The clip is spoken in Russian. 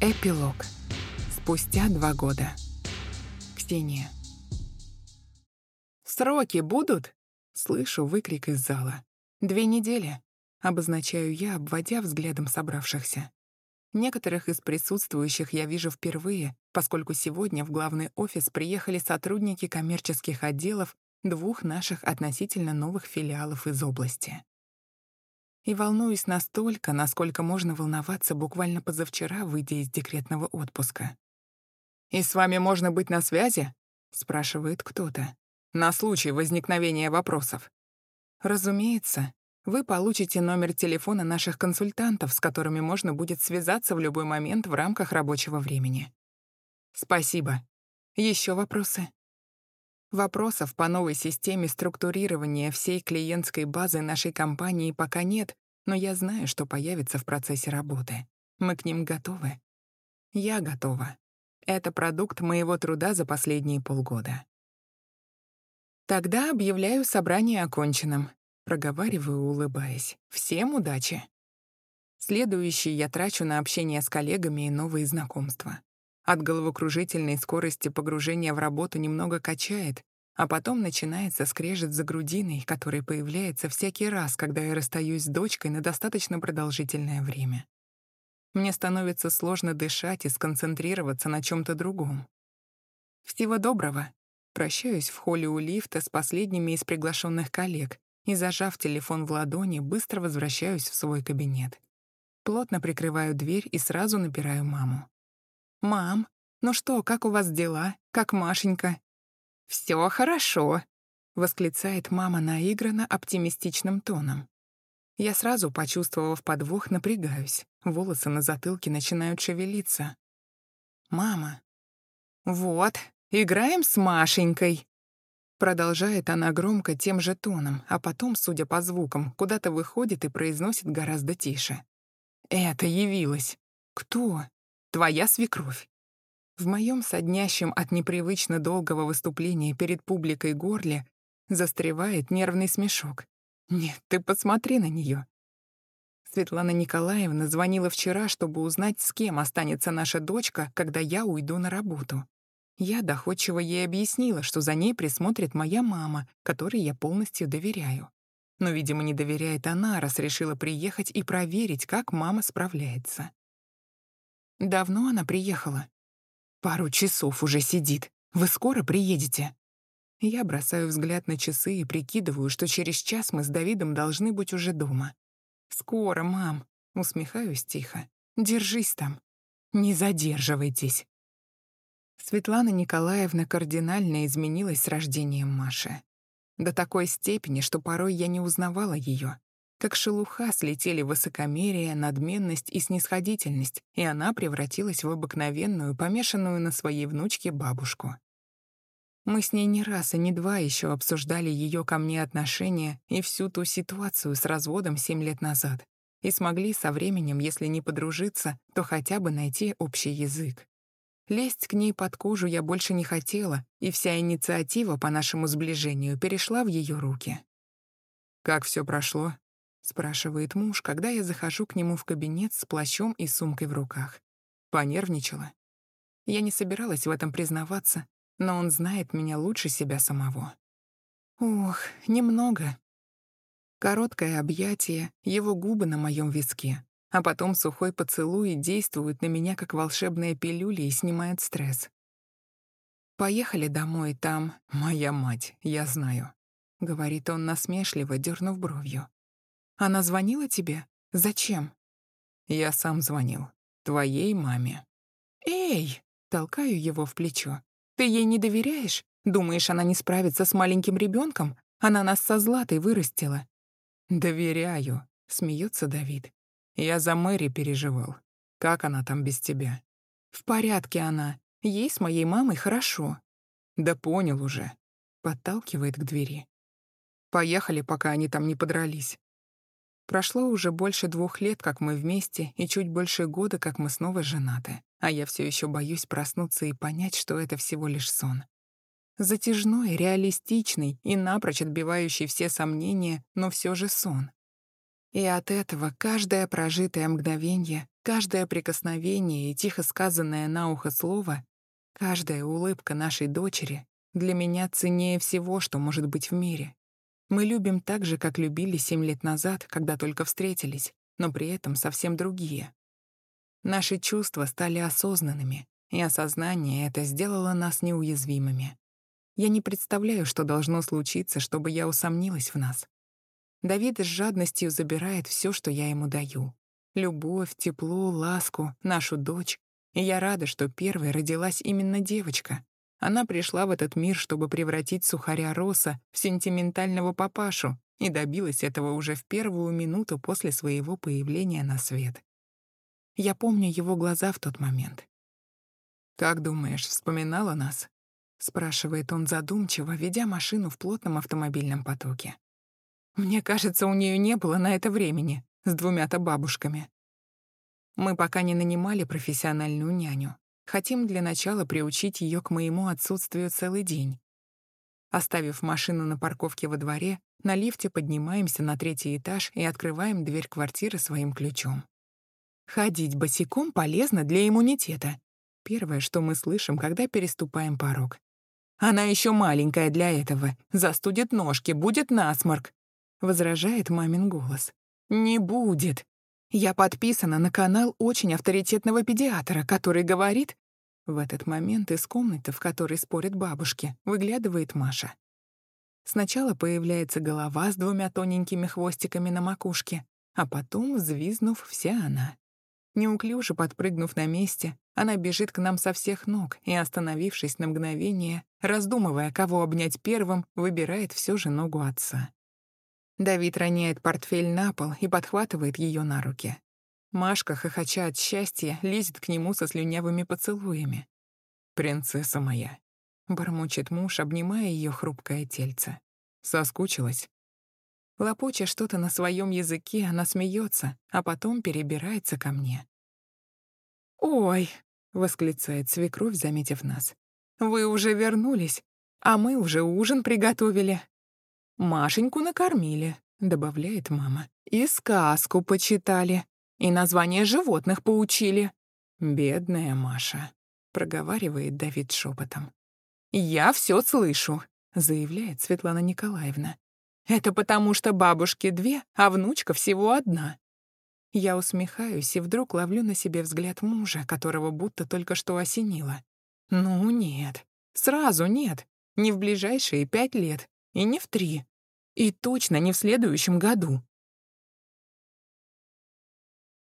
Эпилог. Спустя два года. Ксения. «Сроки будут?» — слышу выкрик из зала. «Две недели», — обозначаю я, обводя взглядом собравшихся. Некоторых из присутствующих я вижу впервые, поскольку сегодня в главный офис приехали сотрудники коммерческих отделов двух наших относительно новых филиалов из области и волнуюсь настолько, насколько можно волноваться буквально позавчера, выйдя из декретного отпуска. «И с вами можно быть на связи?» — спрашивает кто-то. «На случай возникновения вопросов». Разумеется, вы получите номер телефона наших консультантов, с которыми можно будет связаться в любой момент в рамках рабочего времени. Спасибо. Еще вопросы? Вопросов по новой системе структурирования всей клиентской базы нашей компании пока нет, но я знаю, что появится в процессе работы. Мы к ним готовы. Я готова. Это продукт моего труда за последние полгода. Тогда объявляю собрание оконченным. Проговариваю, улыбаясь. Всем удачи. Следующий я трачу на общение с коллегами и новые знакомства. От головокружительной скорости погружения в работу немного качает, а потом начинается скрежет за грудиной, который появляется всякий раз, когда я расстаюсь с дочкой на достаточно продолжительное время. Мне становится сложно дышать и сконцентрироваться на чем то другом. Всего доброго. Прощаюсь в холле у лифта с последними из приглашенных коллег и, зажав телефон в ладони, быстро возвращаюсь в свой кабинет. Плотно прикрываю дверь и сразу набираю маму. «Мам, ну что, как у вас дела? Как Машенька?» «Всё хорошо», — восклицает мама наигранно оптимистичным тоном. Я сразу, почувствовав подвох, напрягаюсь. Волосы на затылке начинают шевелиться. «Мама». «Вот, играем с Машенькой», Продолжает она громко тем же тоном, а потом, судя по звукам, куда-то выходит и произносит гораздо тише. «Это явилась. Кто? Твоя свекровь. В моем соднящем от непривычно долгого выступления перед публикой горле застревает нервный смешок. Нет, ты посмотри на нее. Светлана Николаевна звонила вчера, чтобы узнать, с кем останется наша дочка, когда я уйду на работу. Я доходчиво ей объяснила, что за ней присмотрит моя мама, которой я полностью доверяю. Но, видимо, не доверяет она, раз решила приехать и проверить, как мама справляется. Давно она приехала. Пару часов уже сидит. Вы скоро приедете? Я бросаю взгляд на часы и прикидываю, что через час мы с Давидом должны быть уже дома. «Скоро, мам», — усмехаюсь тихо. «Держись там. Не задерживайтесь». Светлана Николаевна кардинально изменилась с рождением Маши. До такой степени, что порой я не узнавала ее. Как шелуха слетели высокомерие, надменность и снисходительность, и она превратилась в обыкновенную, помешанную на своей внучке бабушку. Мы с ней не раз и не два еще обсуждали ее ко мне отношения и всю ту ситуацию с разводом семь лет назад, и смогли со временем, если не подружиться, то хотя бы найти общий язык. Лезть к ней под кожу я больше не хотела, и вся инициатива по нашему сближению перешла в ее руки. «Как все прошло?» — спрашивает муж, когда я захожу к нему в кабинет с плащом и сумкой в руках. Понервничала. Я не собиралась в этом признаваться, но он знает меня лучше себя самого. Ох, немного. Короткое объятие, его губы на моем виске, а потом сухой поцелуй действуют на меня как волшебная пилюля и снимают стресс. «Поехали домой, там моя мать, я знаю», — говорит он насмешливо, дернув бровью. Она звонила тебе? Зачем? Я сам звонил. Твоей маме. Эй! Толкаю его в плечо. Ты ей не доверяешь? Думаешь, она не справится с маленьким ребенком? Она нас со Златой вырастила. Доверяю, смеется Давид. Я за Мэри переживал. Как она там без тебя? В порядке она. Ей с моей мамой хорошо. Да понял уже. Подталкивает к двери. Поехали, пока они там не подрались. Прошло уже больше двух лет, как мы вместе, и чуть больше года, как мы снова женаты. А я все еще боюсь проснуться и понять, что это всего лишь сон. Затяжной, реалистичный и напрочь отбивающий все сомнения, но все же сон. И от этого каждое прожитое мгновение Каждое прикосновение и тихо сказанное на ухо слово, каждая улыбка нашей дочери для меня ценнее всего, что может быть в мире. Мы любим так же, как любили семь лет назад, когда только встретились, но при этом совсем другие. Наши чувства стали осознанными, и осознание это сделало нас неуязвимыми. Я не представляю, что должно случиться, чтобы я усомнилась в нас. Давид с жадностью забирает все, что я ему даю. Любовь, тепло, ласку, нашу дочь. И я рада, что первой родилась именно девочка, она пришла в этот мир, чтобы превратить сухаря Роса в сентиментального папашу и добилась этого уже в первую минуту после своего появления на свет. Я помню его глаза в тот момент. «Как думаешь, вспоминала нас?» — спрашивает он задумчиво, ведя машину в плотном автомобильном потоке. «Мне кажется, у нее не было на это времени, с двумя-то бабушками. Мы пока не нанимали профессиональную няню, Хотим для начала приучить ее к моему отсутствию целый день. Оставив машину на парковке во дворе, на лифте поднимаемся на третий этаж и открываем дверь квартиры своим ключом. Ходить босиком полезно для иммунитета. Первое, что мы слышим, когда переступаем порог. Она еще маленькая для этого. Застудит ножки, будет насморк. Возражает мамин голос. Не будет. Я подписана на канал очень авторитетного педиатра, который говорит... В этот момент из комнаты, в которой спорят бабушки, выглядывает Маша. Сначала появляется голова с двумя тоненькими хвостиками на макушке, а потом, взвизнув, вся она. Неуклюже подпрыгнув на месте, она бежит к нам со всех ног и, остановившись на мгновение, раздумывая, кого обнять первым, выбирает все же ногу отца. Давид роняет портфель на пол и подхватывает ее на руки. Машка, хохоча от счастья, лезет к нему со слюнявыми поцелуями. «Принцесса моя», — бормочет муж, обнимая ее хрупкое тельце. Соскучилась. Лопоча что-то на своем языке, она смеется, а потом перебирается ко мне. «Ой!» — восклицает свекровь, заметив нас. «Вы уже вернулись, а мы уже ужин приготовили. Машеньку накормили, добавляет мама. И сказку почитали, и название животных поучили. Бедная Маша, проговаривает Давид шепотом. Я все слышу, заявляет Светлана Николаевна. Это потому, что бабушки две, а внучка всего одна. Я усмехаюсь и вдруг ловлю на себе взгляд мужа, которого будто только что осенило. Ну нет, сразу нет, не в ближайшие пять лет и не в три. И точно не в следующем году.